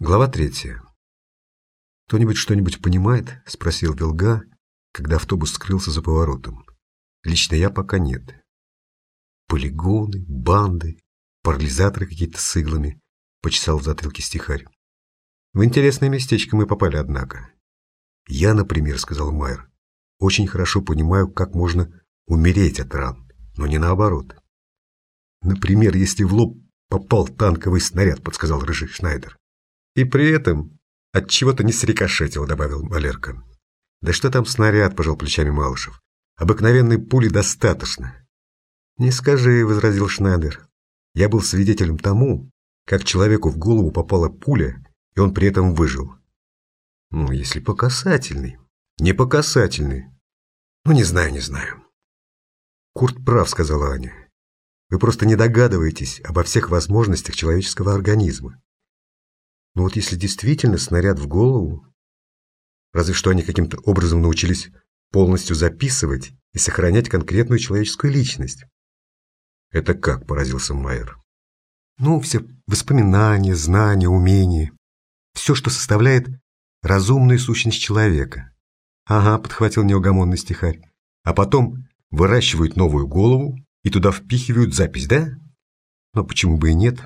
Глава третья. «Кто-нибудь что-нибудь понимает?» – спросил Вилга, когда автобус скрылся за поворотом. «Лично я пока нет. Полигоны, банды, парализаторы какие-то с иглами», – почесал в затылке стихарь. «В интересное местечко мы попали, однако». «Я, например, – сказал Майер, – очень хорошо понимаю, как можно умереть от ран, но не наоборот». «Например, если в лоб попал танковый снаряд», – подсказал Рыжий Шнайдер. И при этом от чего-то не срикошетил, добавил Валерка. Да что там снаряд, пожал плечами Малышев. Обыкновенной пули достаточно. Не скажи, возразил Шнайдер. Я был свидетелем тому, как человеку в голову попала пуля, и он при этом выжил. Ну, если по касательной. Не по касательной. Ну, не знаю, не знаю. Курт прав, сказала Аня. Вы просто не догадываетесь обо всех возможностях человеческого организма. Но вот если действительно снаряд в голову, разве что они каким-то образом научились полностью записывать и сохранять конкретную человеческую личность. Это как, поразился Майер. Ну, все воспоминания, знания, умения. Все, что составляет разумную сущность человека. Ага, подхватил неугомонный стихарь. А потом выращивают новую голову и туда впихивают запись, да? Но почему бы и нет?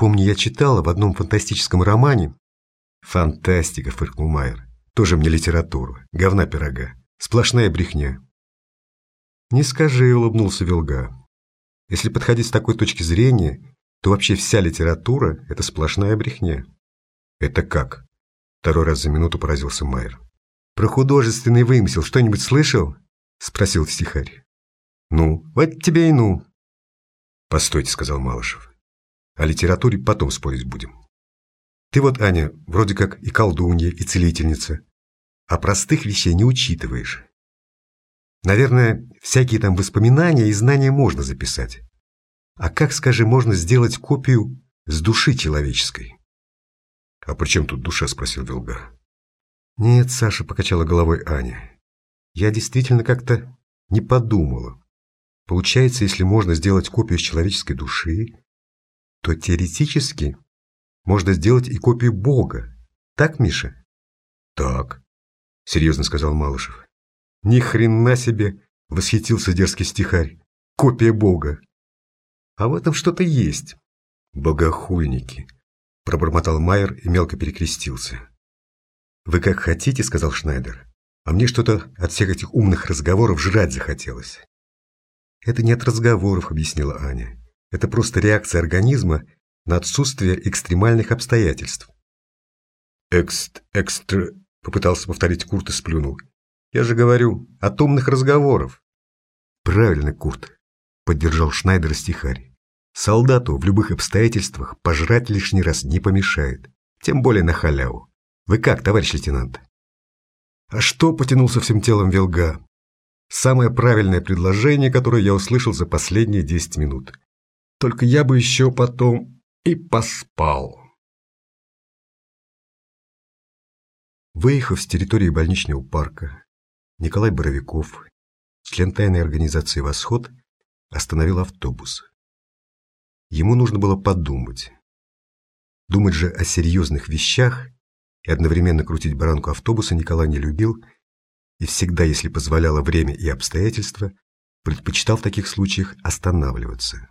Помню, я читала в одном фантастическом романе. Фантастика, фыркнул Майер. Тоже мне литература. Говна пирога. Сплошная брехня. Не скажи, улыбнулся Вилга. Если подходить с такой точки зрения, то вообще вся литература – это сплошная брехня. Это как? Второй раз за минуту поразился Майер. Про художественный вымысел что-нибудь слышал? Спросил стихарь. Ну, вот тебе и ну. Постойте, сказал Малышев. О литературе потом спорить будем. Ты вот, Аня, вроде как и колдунья, и целительница, а простых вещей не учитываешь. Наверное, всякие там воспоминания и знания можно записать. А как, скажи, можно сделать копию с души человеческой? А при чем тут душа, спросил Вилга. Нет, Саша, покачала головой Аня. Я действительно как-то не подумала. Получается, если можно сделать копию с человеческой души, то теоретически можно сделать и копию Бога. Так, Миша? Так, серьезно сказал Малышев. Ни хрена себе, восхитился дерзкий стихарь. Копия Бога. А в этом что-то есть. Богохульники, пробормотал Майер и мелко перекрестился. Вы как хотите, сказал Шнайдер. А мне что-то от всех этих умных разговоров жрать захотелось. Это не от разговоров, объяснила Аня. Это просто реакция организма на отсутствие экстремальных обстоятельств. «Экст... экстр...» — попытался повторить Курт и сплюнул. «Я же говорю, атомных разговоров». «Правильно, Курт», — поддержал Шнайдер стихарь. «Солдату в любых обстоятельствах пожрать лишний раз не помешает, тем более на халяву. Вы как, товарищ лейтенант?» «А что?» — потянулся всем телом Велга. «Самое правильное предложение, которое я услышал за последние десять минут. Только я бы еще потом и поспал. Выехав с территории больничного парка, Николай Боровиков, член тайной организации «Восход», остановил автобус. Ему нужно было подумать. Думать же о серьезных вещах и одновременно крутить баранку автобуса Николай не любил и всегда, если позволяло время и обстоятельства, предпочитал в таких случаях останавливаться.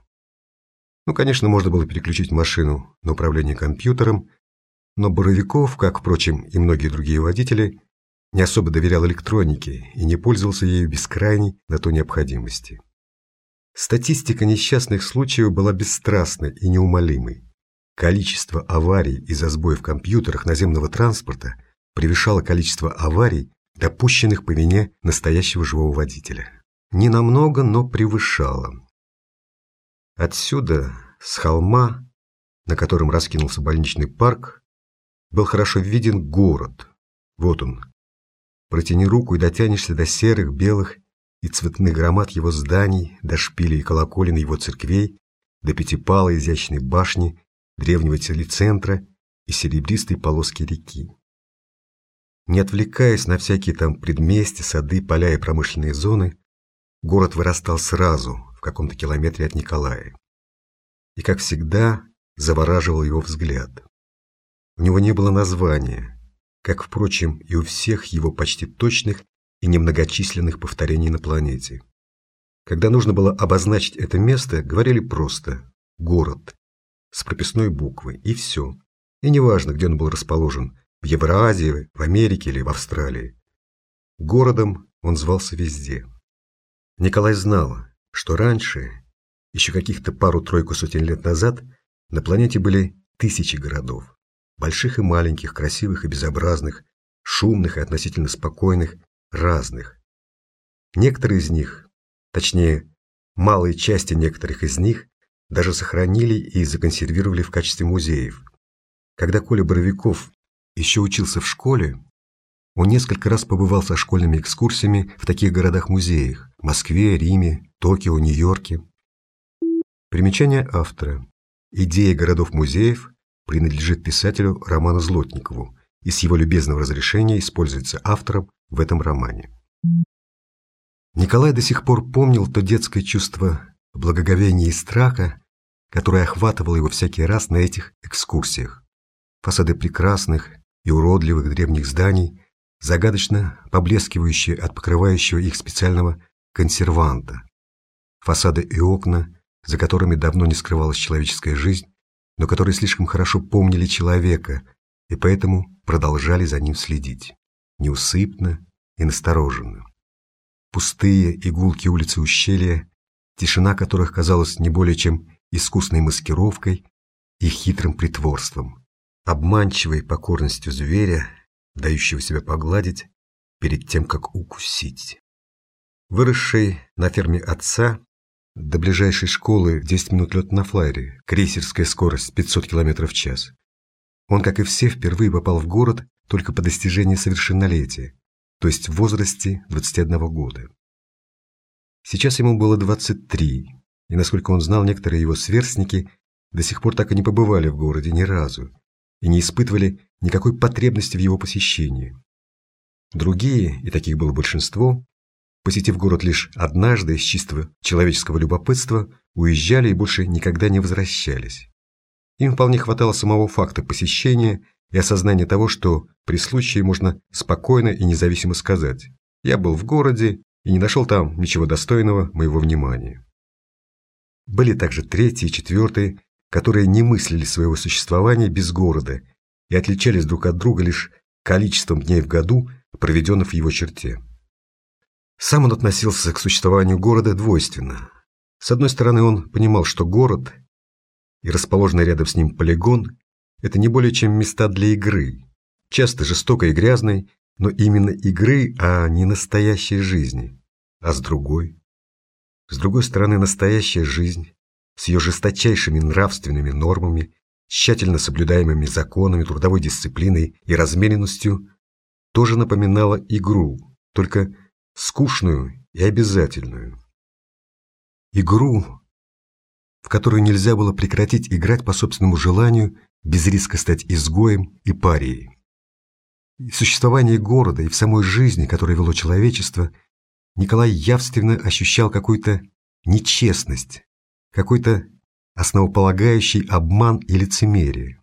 Ну, конечно, можно было переключить машину на управление компьютером, но Боровиков, как, впрочем, и многие другие водители, не особо доверял электронике и не пользовался ею без крайней на то необходимости. Статистика несчастных случаев была бесстрастной и неумолимой. Количество аварий из-за сбоев в компьютерах наземного транспорта превышало количество аварий, допущенных по вине настоящего живого водителя. Не намного, но превышало. Отсюда, с холма, на котором раскинулся больничный парк, был хорошо виден город. Вот он. Протяни руку и дотянешься до серых, белых и цветных громад его зданий, до шпилей и колоколен его церквей, до пятипалой изящной башни, древнего телецентра и серебристой полоски реки. Не отвлекаясь на всякие там предместья, сады, поля и промышленные зоны, город вырастал сразу, в каком-то километре от Николая. И, как всегда, завораживал его взгляд. У него не было названия, как, впрочем, и у всех его почти точных и немногочисленных повторений на планете. Когда нужно было обозначить это место, говорили просто «город» с прописной буквы, и все. И неважно, где он был расположен, в Евразии, в Америке или в Австралии. Городом он звался везде. Николай знал, что раньше, еще каких-то пару-тройку сотен лет назад, на планете были тысячи городов. Больших и маленьких, красивых и безобразных, шумных и относительно спокойных, разных. Некоторые из них, точнее, малые части некоторых из них, даже сохранили и законсервировали в качестве музеев. Когда Коля Боровиков еще учился в школе, он несколько раз побывал со школьными экскурсиями в таких городах-музеях – Москве, Риме, Токио, Нью-Йорке. Примечание автора. Идея городов-музеев принадлежит писателю Роману Злотникову и с его любезного разрешения используется автором в этом романе. Николай до сих пор помнил то детское чувство благоговения и страха, которое охватывало его всякий раз на этих экскурсиях. Фасады прекрасных и уродливых древних зданий, загадочно поблескивающие от покрывающего их специального консерванта. Фасады и окна, за которыми давно не скрывалась человеческая жизнь, но которые слишком хорошо помнили человека и поэтому продолжали за ним следить, неусыпно и настороженно. Пустые игулки улицы ущелья, тишина которых казалась не более чем искусной маскировкой и хитрым притворством, обманчивой покорностью зверя, дающего себя погладить перед тем, как укусить. Выросший на ферме отца, до ближайшей школы 10 минут лет на флайере, крейсерская скорость 500 км в час. Он, как и все, впервые попал в город только по достижении совершеннолетия, то есть в возрасте 21 года. Сейчас ему было 23, и, насколько он знал, некоторые его сверстники до сих пор так и не побывали в городе ни разу и не испытывали никакой потребности в его посещении. Другие, и таких было большинство, посетив город лишь однажды из чистого человеческого любопытства, уезжали и больше никогда не возвращались. Им вполне хватало самого факта посещения и осознания того, что при случае можно спокойно и независимо сказать «я был в городе и не нашел там ничего достойного моего внимания». Были также третьи и четвертые, которые не мыслили своего существования без города и отличались друг от друга лишь количеством дней в году, проведенных в его черте. Сам он относился к существованию города двойственно. С одной стороны, он понимал, что город и расположенный рядом с ним полигон – это не более чем места для игры, часто жестокой и грязной, но именно игры, а не настоящей жизни. А с другой? С другой стороны, настоящая жизнь с ее жесточайшими нравственными нормами, тщательно соблюдаемыми законами, трудовой дисциплиной и размеренностью, тоже напоминала игру, только скучную и обязательную. Игру, в которую нельзя было прекратить играть по собственному желанию без риска стать изгоем и парией. И в существовании города и в самой жизни, которой вело человечество, Николай явственно ощущал какую-то нечестность, какой-то основополагающий обман и лицемерие.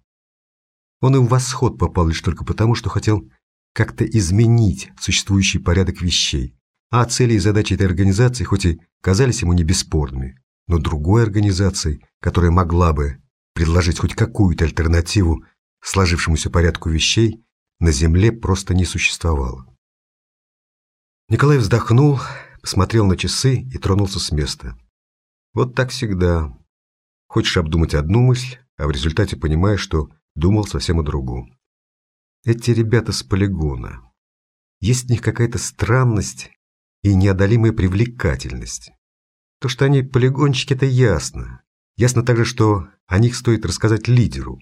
Он и в восход попал лишь только потому, что хотел как-то изменить существующий порядок вещей, а цели и задачи этой организации хоть и казались ему не бесспорными, но другой организации, которая могла бы предложить хоть какую-то альтернативу сложившемуся порядку вещей, на Земле просто не существовало. Николай вздохнул, посмотрел на часы и тронулся с места. Вот так всегда. Хочешь обдумать одну мысль, а в результате понимаешь, что думал совсем о другом. Эти ребята с полигона. Есть в них какая-то странность и неодолимая привлекательность. То, что они полигончики, это ясно. Ясно также, что о них стоит рассказать лидеру.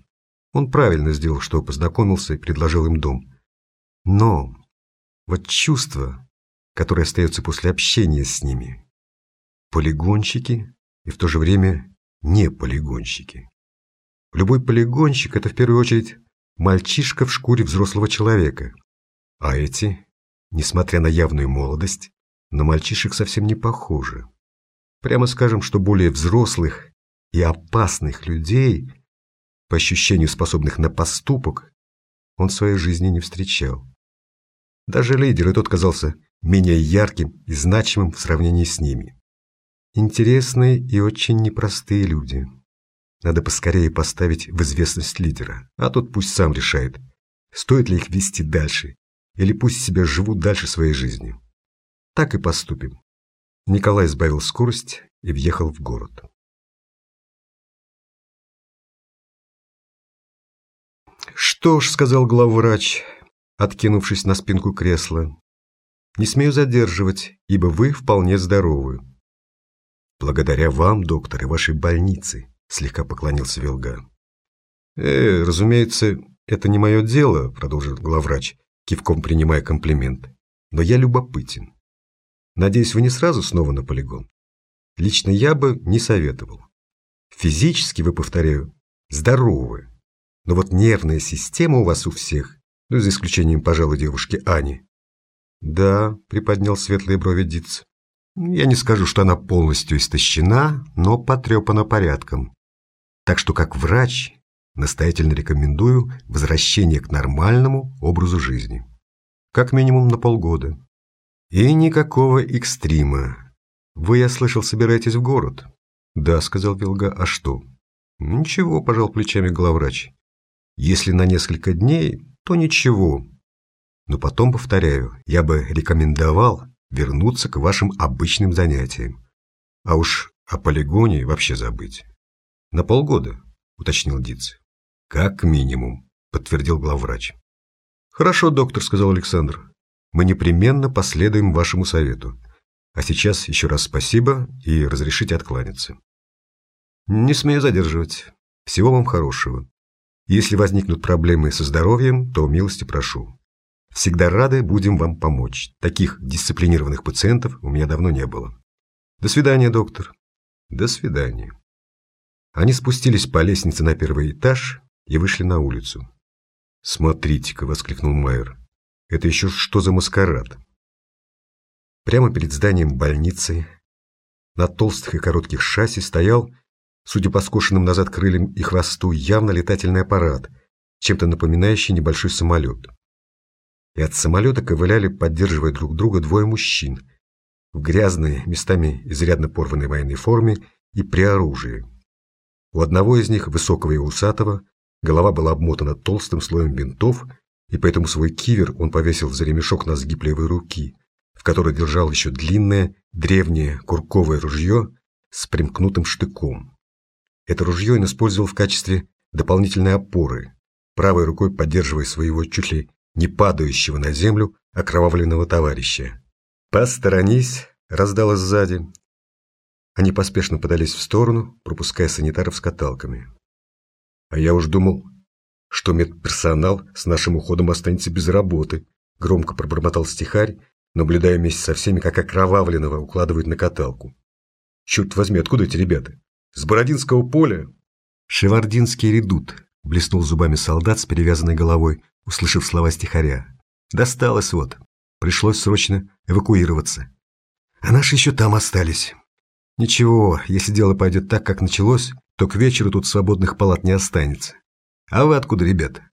Он правильно сделал, что познакомился и предложил им дом. Но вот чувство, которое остается после общения с ними. Полигончики и в то же время не полигонщики. Любой полигонщик – это в первую очередь мальчишка в шкуре взрослого человека. А эти, несмотря на явную молодость, на мальчишек совсем не похожи. Прямо скажем, что более взрослых и опасных людей, по ощущению способных на поступок, он в своей жизни не встречал. Даже лидер, и тот казался менее ярким и значимым в сравнении с ними. Интересные и очень непростые люди. Надо поскорее поставить в известность лидера, а тот пусть сам решает, стоит ли их вести дальше, или пусть себе живут дальше своей жизнью. Так и поступим. Николай сбавил скорость и въехал в город. «Что ж», — сказал главврач, откинувшись на спинку кресла, — «не смею задерживать, ибо вы вполне здоровы». «Благодаря вам, доктор, и вашей больнице», — слегка поклонился Вилга. «Э, разумеется, это не мое дело», — продолжил главврач, кивком принимая комплимент. «Но я любопытен. Надеюсь, вы не сразу снова на полигон? Лично я бы не советовал. Физически, вы, повторяю, здоровы. Но вот нервная система у вас у всех, ну, за исключением, пожалуй, девушки Ани. Да, приподнял светлые брови Диц. Я не скажу, что она полностью истощена, но потрепана порядком. Так что, как врач, настоятельно рекомендую возвращение к нормальному образу жизни. Как минимум на полгода. И никакого экстрима. Вы, я слышал, собираетесь в город? Да, сказал Вилга, а что? Ничего, пожал плечами главврач. Если на несколько дней, то ничего. Но потом, повторяю, я бы рекомендовал вернуться к вашим обычным занятиям. А уж о полигоне вообще забыть. На полгода, уточнил Диц. Как минимум, подтвердил главврач. Хорошо, доктор, сказал Александр. Мы непременно последуем вашему совету. А сейчас еще раз спасибо и разрешите откланяться. Не смею задерживать. Всего вам хорошего. Если возникнут проблемы со здоровьем, то милости прошу. Всегда рады будем вам помочь. Таких дисциплинированных пациентов у меня давно не было. До свидания, доктор. До свидания. Они спустились по лестнице на первый этаж и вышли на улицу. «Смотрите-ка!» — воскликнул Майер. «Это еще что за маскарад?» Прямо перед зданием больницы на толстых и коротких шасси стоял судя по скошенным назад крыльям и хвосту, явно летательный аппарат, чем-то напоминающий небольшой самолет. И от самолета ковыляли, поддерживая друг друга, двое мужчин в грязной, местами изрядно порванной военной форме и при оружии. У одного из них, высокого и усатого, голова была обмотана толстым слоем бинтов, и поэтому свой кивер он повесил за ремешок на сгиб левой руки, в которой держал еще длинное, древнее курковое ружье с примкнутым штыком. Это ружье он использовал в качестве дополнительной опоры, правой рукой поддерживая своего чуть ли не падающего на землю окровавленного товарища. «Посторонись!» – раздалось сзади. Они поспешно подались в сторону, пропуская санитаров с каталками. «А я уж думал, что медперсонал с нашим уходом останется без работы», – громко пробормотал стихарь, наблюдая вместе со всеми, как окровавленного укладывают на каталку. «Черт возьми, откуда эти ребята?» С Бородинского поля. Шевардинский редут, блеснул зубами солдат с перевязанной головой, услышав слова стихаря. Досталось вот. Пришлось срочно эвакуироваться. А наши еще там остались. Ничего, если дело пойдет так, как началось, то к вечеру тут свободных палат не останется. А вы откуда, ребята?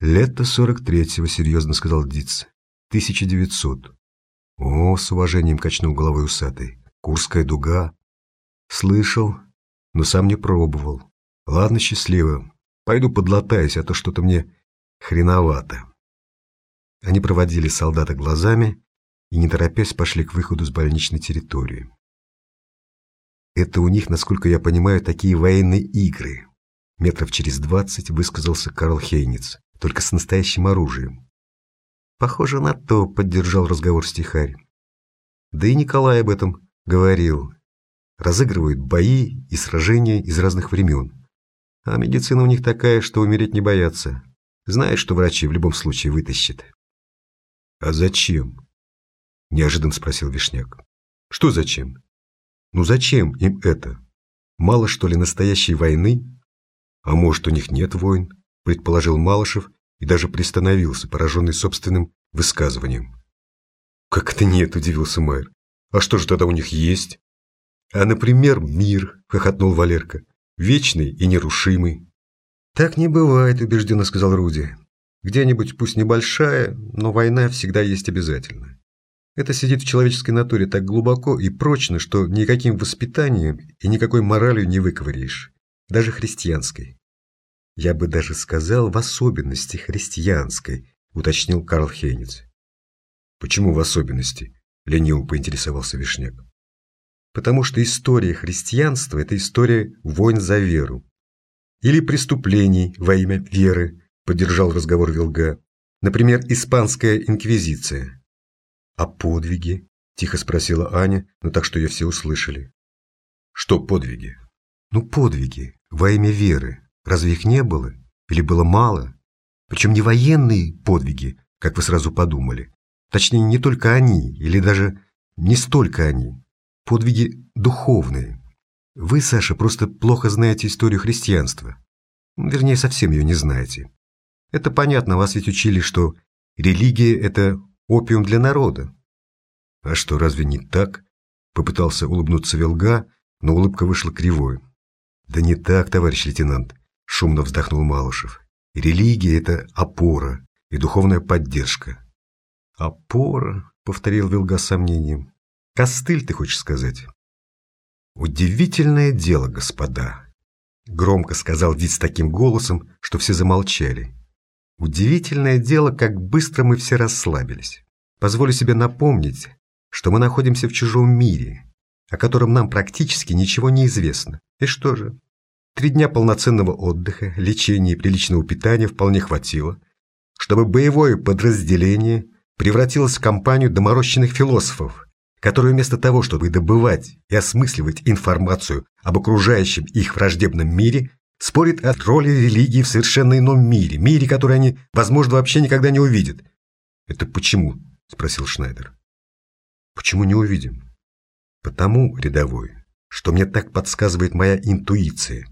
Лето сорок третьего, серьезно сказал Диц. Тысяча девятьсот. О, с уважением качнул головой усатый. Курская дуга. Слышал, но сам не пробовал. Ладно, счастливо. Пойду подлатаюсь, а то что-то мне хреновато. Они проводили солдата глазами и, не торопясь, пошли к выходу с больничной территории. Это у них, насколько я понимаю, такие военные игры. Метров через двадцать высказался Карл Хейниц, только с настоящим оружием. Похоже на то, поддержал разговор стихарь. Да и Николай об этом говорил, разыгрывают бои и сражения из разных времен. А медицина у них такая, что умереть не боятся. Знаешь, что врачи в любом случае вытащат. «А зачем?» – неожиданно спросил Вишняк. «Что зачем?» «Ну зачем им это? Мало, что ли, настоящей войны? А может, у них нет войн?» – предположил Малышев и даже приостановился, пораженный собственным высказыванием. «Как это нет?» – удивился Майер. «А что же тогда у них есть?» А, например, мир, хохотнул Валерка, вечный и нерушимый. Так не бывает, убежденно сказал Руди. Где-нибудь, пусть небольшая, но война всегда есть обязательно. Это сидит в человеческой натуре так глубоко и прочно, что никаким воспитанием и никакой моралью не выковыришь, даже христианской. Я бы даже сказал, в особенности христианской, уточнил Карл Хейниц. Почему в особенности? Лениво поинтересовался Вишняк. Потому что история христианства – это история войн за веру. Или преступлений во имя веры, поддержал разговор Вилга. Например, испанская инквизиция. «А подвиги?» – тихо спросила Аня, но так, что ее все услышали. «Что подвиги?» «Ну, подвиги. Во имя веры. Разве их не было? Или было мало? Причем не военные подвиги, как вы сразу подумали. Точнее, не только они, или даже не столько они. Подвиги духовные. Вы, Саша, просто плохо знаете историю христианства. Вернее, совсем ее не знаете. Это понятно, вас ведь учили, что религия – это опиум для народа. А что, разве не так? Попытался улыбнуться Велга, но улыбка вышла кривой. Да не так, товарищ лейтенант, шумно вздохнул Малышев. Религия – это опора и духовная поддержка. Опора, повторил Вилга с сомнением. Костыль, ты хочешь сказать? Удивительное дело, господа. Громко сказал Дид с таким голосом, что все замолчали. Удивительное дело, как быстро мы все расслабились. Позволю себе напомнить, что мы находимся в чужом мире, о котором нам практически ничего не известно. И что же? Три дня полноценного отдыха, лечения и приличного питания вполне хватило, чтобы боевое подразделение превратилось в компанию доморощенных философов, которые вместо того, чтобы добывать и осмысливать информацию об окружающем их враждебном мире, спорит о роли религии в совершенно ином мире, мире, который они, возможно, вообще никогда не увидят. «Это почему?» – спросил Шнайдер. «Почему не увидим?» «Потому, рядовой, что мне так подсказывает моя интуиция,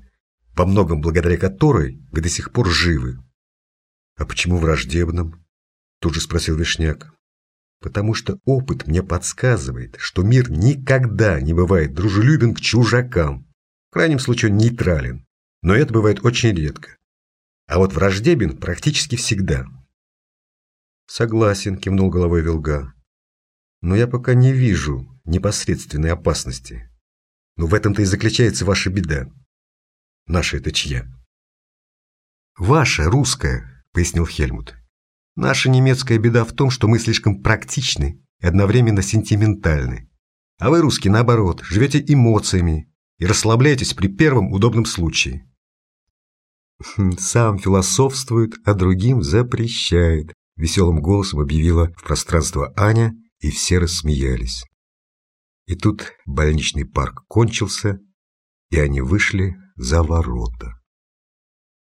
во многом благодаря которой вы до сих пор живы». «А почему враждебным?» – тут же спросил Вишняк. «Потому что опыт мне подсказывает, что мир никогда не бывает дружелюбен к чужакам, в крайнем случае нейтрален но это бывает очень редко. А вот враждебен практически всегда. Согласен, кивнул головой Вилга. Но я пока не вижу непосредственной опасности. Но в этом-то и заключается ваша беда. Наша это чья? Ваша, русская, пояснил Хельмут. Наша немецкая беда в том, что мы слишком практичны и одновременно сентиментальны. А вы, русские, наоборот, живете эмоциями и расслабляетесь при первом удобном случае. Сам философствует, а другим запрещает, веселым голосом объявила в пространство Аня, и все рассмеялись. И тут больничный парк кончился, и они вышли за ворота.